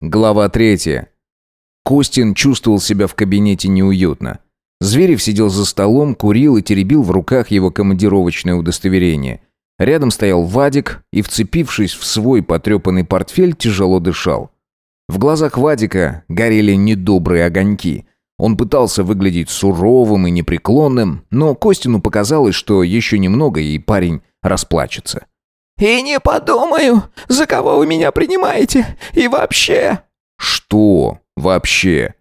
Глава третья. Костин чувствовал себя в кабинете неуютно. Зверев сидел за столом, курил и теребил в руках его командировочное удостоверение. Рядом стоял Вадик и, вцепившись в свой потрепанный портфель, тяжело дышал. В глазах Вадика горели недобрые огоньки. Он пытался выглядеть суровым и непреклонным, но Костину показалось, что еще немного и парень расплачется. «И не подумаю, за кого вы меня принимаете. И вообще...» «Что вообще?»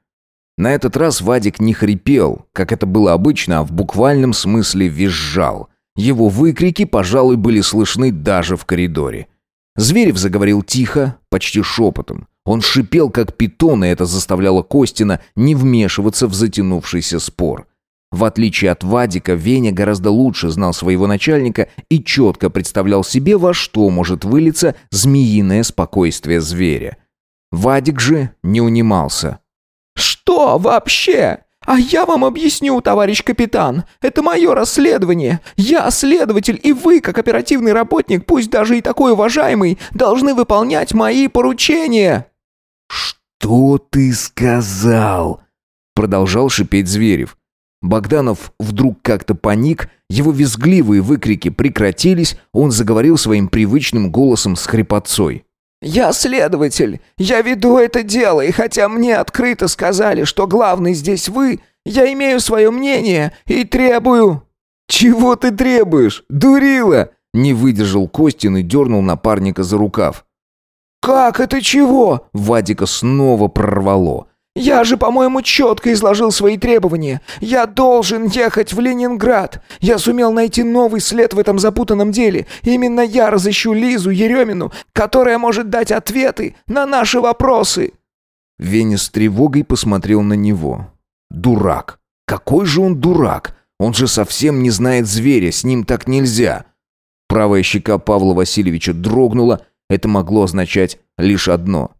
На этот раз Вадик не хрипел, как это было обычно, а в буквальном смысле визжал. Его выкрики, пожалуй, были слышны даже в коридоре. Зверев заговорил тихо, почти шепотом. Он шипел, как питон, и это заставляло Костина не вмешиваться в затянувшийся спор. В отличие от Вадика, Веня гораздо лучше знал своего начальника и четко представлял себе, во что может вылиться змеиное спокойствие зверя. Вадик же не унимался. «Что вообще? А я вам объясню, товарищ капитан. Это мое расследование. Я следователь, и вы, как оперативный работник, пусть даже и такой уважаемый, должны выполнять мои поручения». «Что ты сказал?» Продолжал шипеть Зверев. Богданов вдруг как-то паник, его визгливые выкрики прекратились, он заговорил своим привычным голосом с хрипотцой. «Я следователь, я веду это дело, и хотя мне открыто сказали, что главный здесь вы, я имею свое мнение и требую...» «Чего ты требуешь, дурила?» Не выдержал Костин и дернул напарника за рукав. «Как это чего?» Вадика снова прорвало. «Я же, по-моему, четко изложил свои требования. Я должен ехать в Ленинград. Я сумел найти новый след в этом запутанном деле. Именно я разыщу Лизу Еремину, которая может дать ответы на наши вопросы». Веня с тревогой посмотрел на него. «Дурак! Какой же он дурак! Он же совсем не знает зверя, с ним так нельзя!» Правая щека Павла Васильевича дрогнула. Это могло означать лишь одно.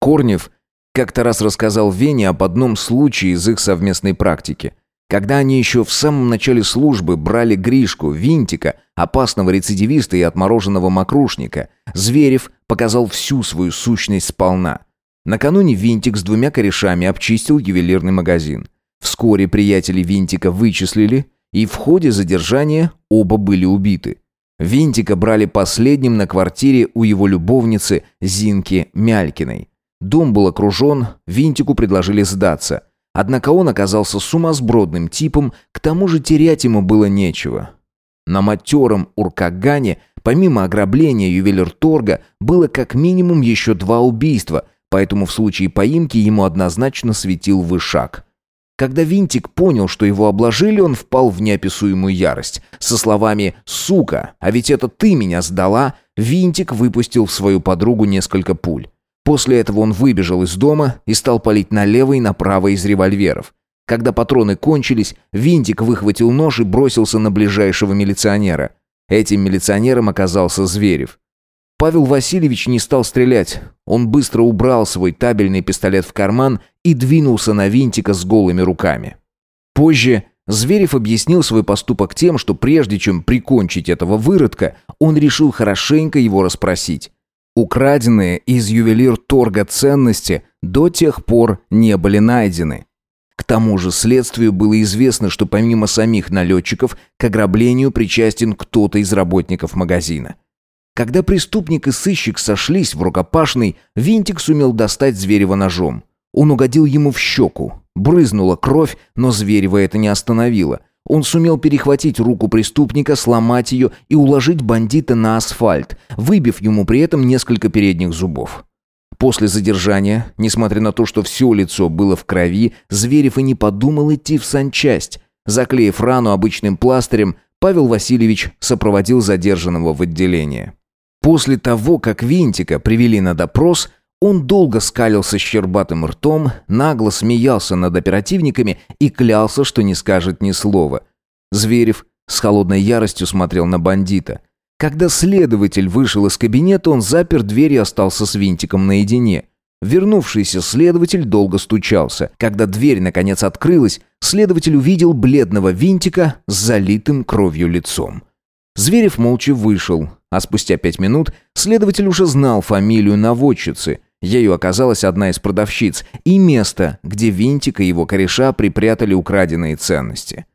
Корнев как-то раз рассказал Вене об одном случае из их совместной практики. Когда они еще в самом начале службы брали Гришку, Винтика, опасного рецидивиста и отмороженного мокрушника, Зверев показал всю свою сущность сполна. Накануне Винтик с двумя корешами обчистил ювелирный магазин. Вскоре приятели Винтика вычислили, и в ходе задержания оба были убиты. Винтика брали последним на квартире у его любовницы Зинки Мялькиной. Дом был окружен, Винтику предложили сдаться. Однако он оказался сумасбродным типом, к тому же терять ему было нечего. На матером Уркагане, помимо ограбления ювелирторга, было как минимум еще два убийства, поэтому в случае поимки ему однозначно светил вышаг. Когда Винтик понял, что его обложили, он впал в неописуемую ярость. Со словами «Сука, а ведь это ты меня сдала», Винтик выпустил в свою подругу несколько пуль. После этого он выбежал из дома и стал палить налево и направо из револьверов. Когда патроны кончились, Винтик выхватил нож и бросился на ближайшего милиционера. Этим милиционером оказался Зверев. Павел Васильевич не стал стрелять. Он быстро убрал свой табельный пистолет в карман и двинулся на Винтика с голыми руками. Позже Зверев объяснил свой поступок тем, что прежде чем прикончить этого выродка, он решил хорошенько его расспросить. Украденные из ювелир-торга ценности до тех пор не были найдены. К тому же следствию было известно, что помимо самих налетчиков к ограблению причастен кто-то из работников магазина. Когда преступник и сыщик сошлись в рукопашной, Винтик сумел достать Зверева ножом. Он угодил ему в щеку. Брызнула кровь, но Зверева это не остановило. Он сумел перехватить руку преступника, сломать ее и уложить бандита на асфальт, выбив ему при этом несколько передних зубов. После задержания, несмотря на то, что все лицо было в крови, Зверев и не подумал идти в санчасть. Заклеив рану обычным пластырем, Павел Васильевич сопроводил задержанного в отделение. После того, как Винтика привели на допрос, он долго скалился щербатым ртом, нагло смеялся над оперативниками и клялся, что не скажет ни слова. Зверев с холодной яростью смотрел на бандита. Когда следователь вышел из кабинета, он запер дверь и остался с винтиком наедине. Вернувшийся следователь долго стучался. Когда дверь наконец открылась, следователь увидел бледного винтика с залитым кровью лицом. Зверев молча вышел, а спустя пять минут следователь уже знал фамилию наводчицы. Ею оказалась одна из продавщиц и место, где Винтик и его кореша припрятали украденные ценности.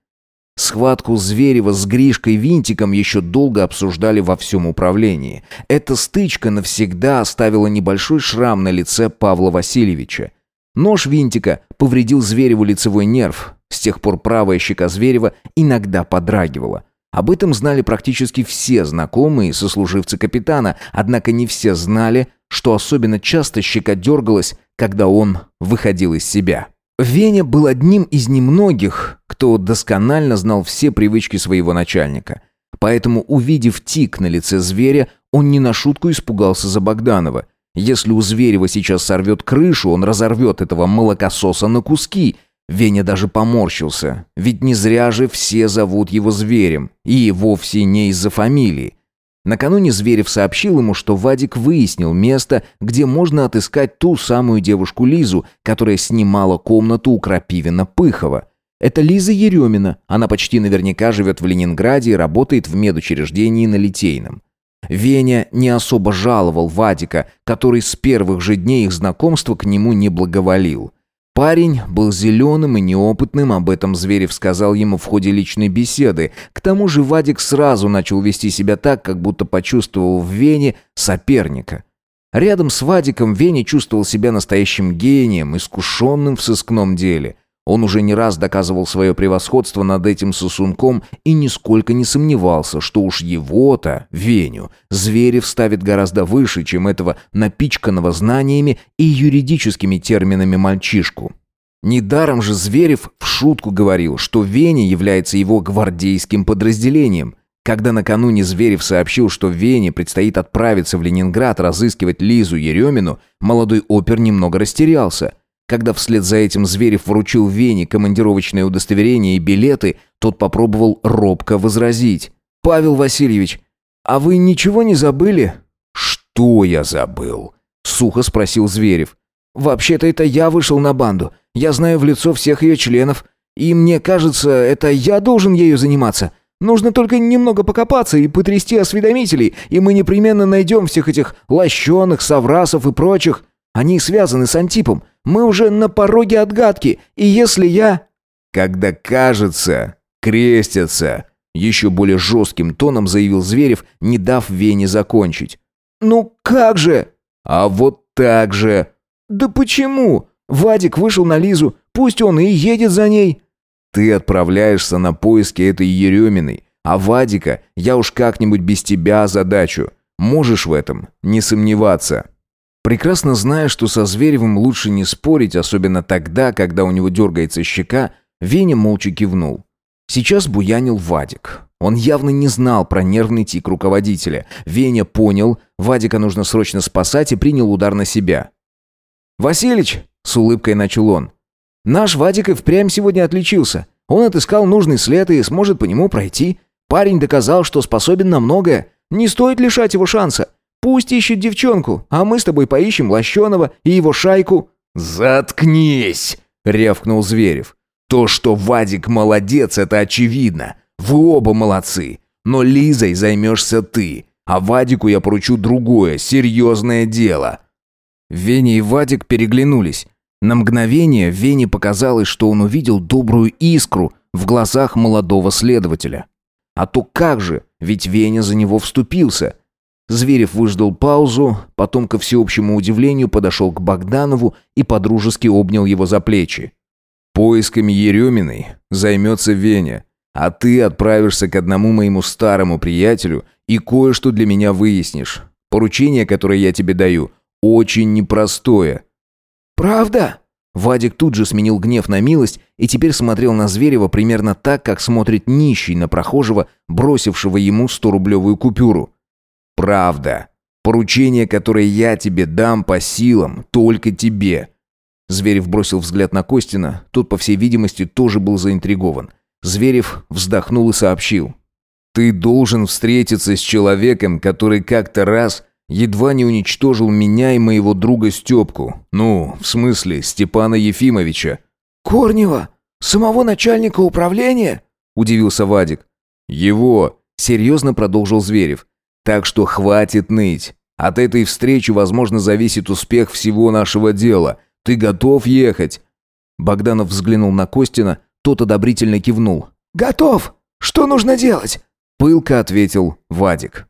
Схватку Зверева с Гришкой Винтиком еще долго обсуждали во всем управлении. Эта стычка навсегда оставила небольшой шрам на лице Павла Васильевича. Нож Винтика повредил Звереву лицевой нерв. С тех пор правая щека Зверева иногда подрагивала. Об этом знали практически все знакомые и сослуживцы капитана, однако не все знали, что особенно часто щека дергалась, когда он выходил из себя. Веня был одним из немногих, кто досконально знал все привычки своего начальника. Поэтому, увидев тик на лице зверя, он не на шутку испугался за Богданова. Если у Зверева сейчас сорвет крышу, он разорвет этого молокососа на куски. Веня даже поморщился, ведь не зря же все зовут его Зверем, и вовсе не из-за фамилии. Накануне Зверев сообщил ему, что Вадик выяснил место, где можно отыскать ту самую девушку Лизу, которая снимала комнату у Крапивина-Пыхова. Это Лиза Еремина, она почти наверняка живет в Ленинграде и работает в медучреждении на Литейном. Веня не особо жаловал Вадика, который с первых же дней их знакомства к нему не благоволил. Парень был зеленым и неопытным, об этом Зверев сказал ему в ходе личной беседы. К тому же Вадик сразу начал вести себя так, как будто почувствовал в Вене соперника. Рядом с Вадиком Веня чувствовал себя настоящим гением, искушенным в сыскном деле. Он уже не раз доказывал свое превосходство над этим сосунком и нисколько не сомневался, что уж его-то, Веню, Зверев ставит гораздо выше, чем этого напичканного знаниями и юридическими терминами мальчишку. Недаром же Зверев в шутку говорил, что Веня является его гвардейским подразделением. Когда накануне Зверев сообщил, что Вене предстоит отправиться в Ленинград разыскивать Лизу Еремину, молодой опер немного растерялся – когда вслед за этим Зверев вручил Вене командировочное удостоверение и билеты, тот попробовал робко возразить. «Павел Васильевич, а вы ничего не забыли?» «Что я забыл?» — сухо спросил Зверев. «Вообще-то это я вышел на банду. Я знаю в лицо всех ее членов. И мне кажется, это я должен ею заниматься. Нужно только немного покопаться и потрясти осведомителей, и мы непременно найдем всех этих лощеных, соврасов и прочих. Они связаны с Антипом. Мы уже на пороге отгадки. И если я...» «Когда кажется, крестятся», — еще более жестким тоном заявил Зверев, не дав Вене закончить. «Ну как же?» «А вот так же». «Да почему? Вадик вышел на Лизу. Пусть он и едет за ней». «Ты отправляешься на поиски этой Ереминой, а Вадика я уж как-нибудь без тебя задачу. Можешь в этом не сомневаться». Прекрасно зная, что со Зверевым лучше не спорить, особенно тогда, когда у него дергается щека, Веня молча кивнул. Сейчас буянил Вадик. Он явно не знал про нервный тик руководителя. Веня понял, Вадика нужно срочно спасать и принял удар на себя. «Василич!» — с улыбкой начал он. «Наш Вадик и впрямь сегодня отличился. Он отыскал нужный след и сможет по нему пройти. Парень доказал, что способен на многое. Не стоит лишать его шанса. Пусть ищет девчонку, а мы с тобой поищем Лощеного и его шайку». «Заткнись!» — рявкнул Зверев. «То, что Вадик молодец, это очевидно. Вы оба молодцы. Но Лизой займешься ты, а Вадику я поручу другое, серьезное дело». Веня и Вадик переглянулись. На мгновение Вене показалось, что он увидел добрую искру в глазах молодого следователя. А то как же, ведь Веня за него вступился — Зверев выждал паузу, потом, ко всеобщему удивлению, подошел к Богданову и подружески обнял его за плечи. «Поисками Ереминой займется Веня, а ты отправишься к одному моему старому приятелю и кое-что для меня выяснишь. Поручение, которое я тебе даю, очень непростое». «Правда?» Вадик тут же сменил гнев на милость и теперь смотрел на Зверева примерно так, как смотрит нищий на прохожего, бросившего ему сто-рублевую купюру. Правда. Поручение, которое я тебе дам по силам, только тебе». Зверев бросил взгляд на Костина. Тот, по всей видимости, тоже был заинтригован. Зверев вздохнул и сообщил. «Ты должен встретиться с человеком, который как-то раз едва не уничтожил меня и моего друга Степку. Ну, в смысле, Степана Ефимовича». «Корнева? Самого начальника управления?» – удивился Вадик. «Его», – серьезно продолжил Зверев. Так что хватит ныть. От этой встречи, возможно, зависит успех всего нашего дела. Ты готов ехать?» Богданов взглянул на Костина, тот одобрительно кивнул. «Готов! Что нужно делать?» Пылко ответил Вадик.